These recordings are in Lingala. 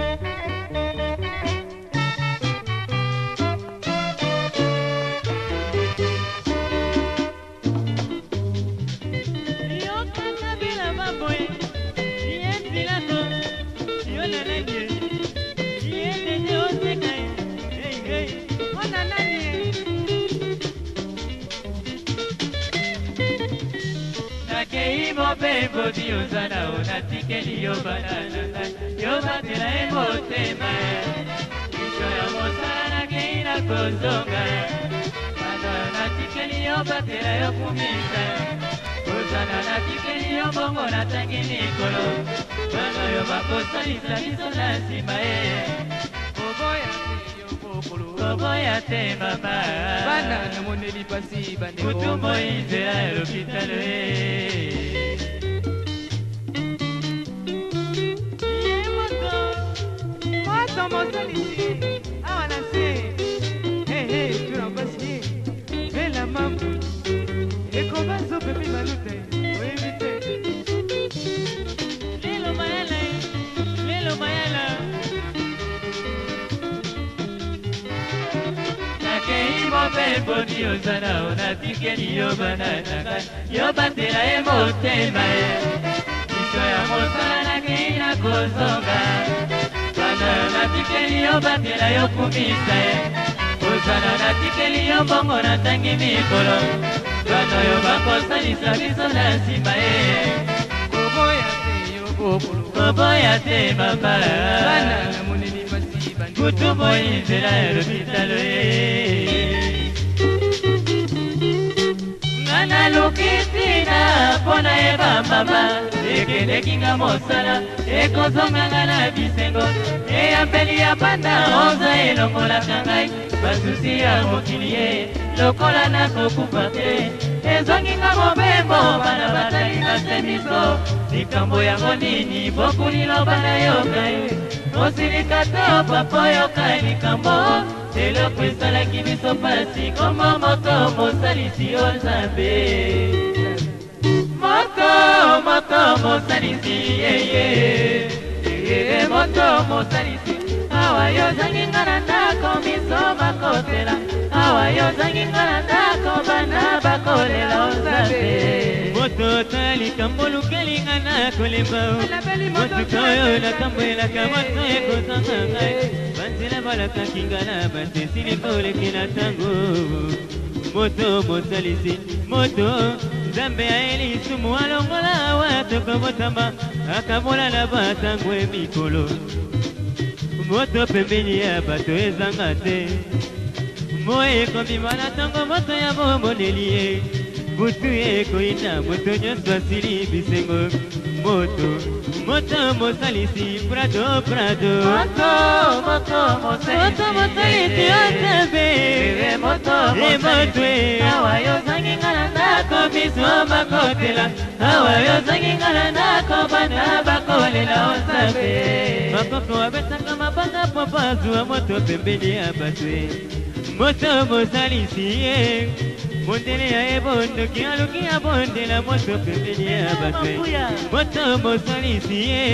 Mm-hmm. mpe eboti ozala o natikeli yo banana ngai yo batela ye motema liso ya mosala nakei na kozonga bato natikeli yo batela yo kumisa kozala natikeli yo bongo natangi mikolo bana oyo bakosalisa biso na nsima ye koboya te mama bana namoneli pasi bandekutu moizela ya lopitalo ye mponi ozala onatikeli yo banananga yo bandela ye motema ye biso ya mosala nakei na kozonga natikeli yo bandela yo kumisa ye kozala natikeli yo mbongo natangi mikolo bato oyo bakosalisa biso na nsima ye koboya te mama kutu boyi nzela ya lopitalo ye nga nalukisi bamama ekendeki nga mosala ekozonganga na bisengo eyambeli ya banda oza elongolaka ngai basusi ya mokili ye lokola nakokufa te ezongi nga mobembo bana batali na se miso likambo yango nini bokuliloba nayoka ye osilika te opapa oyoka likambo eloko esalaki biso mpasi koma moto mosalisi yo nzambe moto moto mosalisi yeye moto mosalisi awa yo ozangi nga na ndako miso bakotela awa yo ozangi nga na ndako bana bakolela ozabe moto otoya likambo lukelinga na kolemba motuka oyo natambolelaka moto ekozanga ngai banzela balakaki nga na basesili kolekela ntango moto mosalisi moto nzambe ayelisumu alongola watoko botamba akabolala batango emikolo moto pembeni ya bato ezanga te moi ekomima na ntongo moto ya bomoneli ye butu ekoyina moto nyonso asili bisengo moto moto mosalisi prado prado moto moto mosalisi otambe le moto mosalisi awa yozangi nga na ndako miso bakotela awa yozangi nga na ndako bana bakolela osambe makoko abetaka mabanga po bazwa moto pembeni ya batwe moto mosalisi ye eh. bondele ya ye bondoki aluki ya bondela moto pembeni ya bafe moto mosalisi ye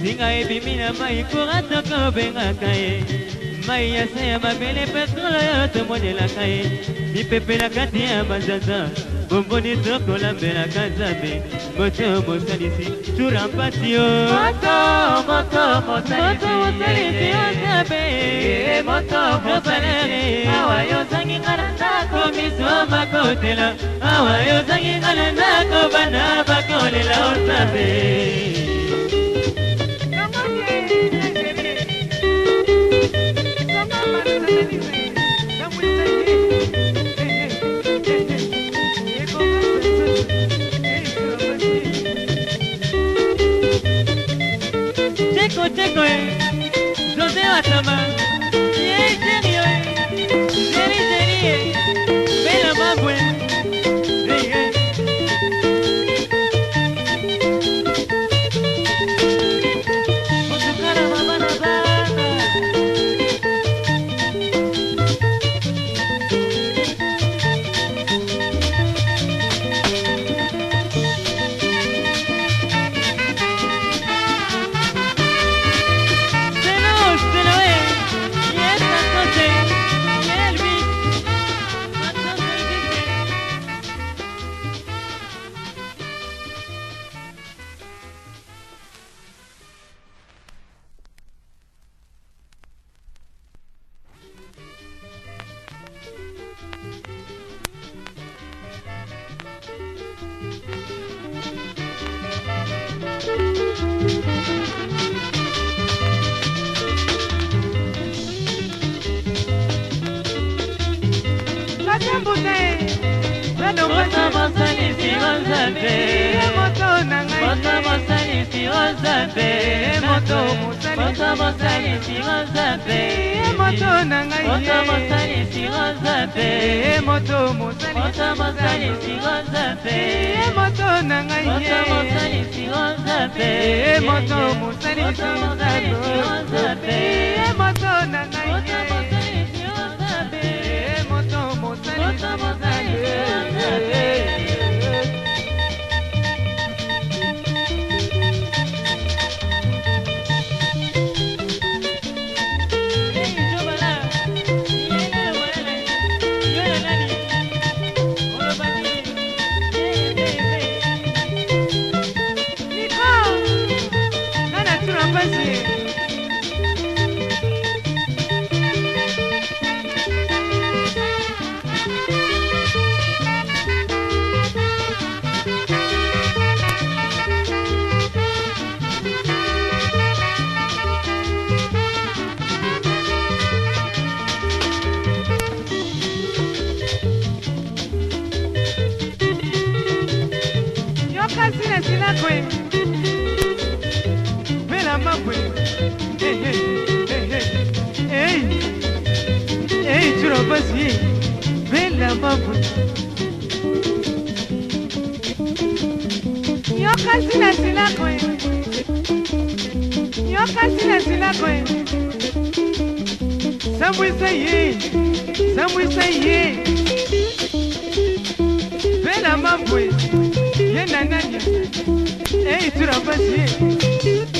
singa ebimi na mai kura toko obengaka ye mai ya se ya mabele petrolo oyo tomonelaka ye mipepe na kati ya banzanza bomboni tokolambelaka nzambe moto mosalisi tura mpasi o moto mosalisi ozabe moto mosalisi eh, awa yozangi nga na ndako miso makotela awa yozangi nga na ndako bana bakolela ozabe Thank you. Checo, checo, eh. Yo te vas a amar. Yeah, yeah, yeah. Seri, seri, eh. la más buena. sembute bata basalisi ozambe moto na ngaibata basalisi ozambe eh, moto mosalibata basalisi ozambe eh, moto na ngaibata basalisi ozambe eh, moto mosalibata basalisi ozambe moto na ngaibata basalisi ozambe moto mosalibata basalisi ozambe moto na ngaibata sur un bossier, mais la maman. Yoka sila sila kwe. Yoka sila sila kwe. Samwisa ye, samwisa ye. Bela mabwe, ye nananya. Hey, sur un bossier.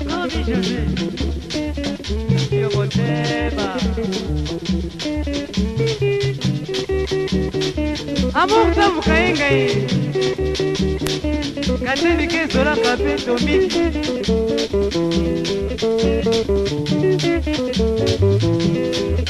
sobi jene yokoteba amour tamuka ye ngai kandendika ezolaka mpe tomiki Thank you.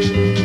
Thank you.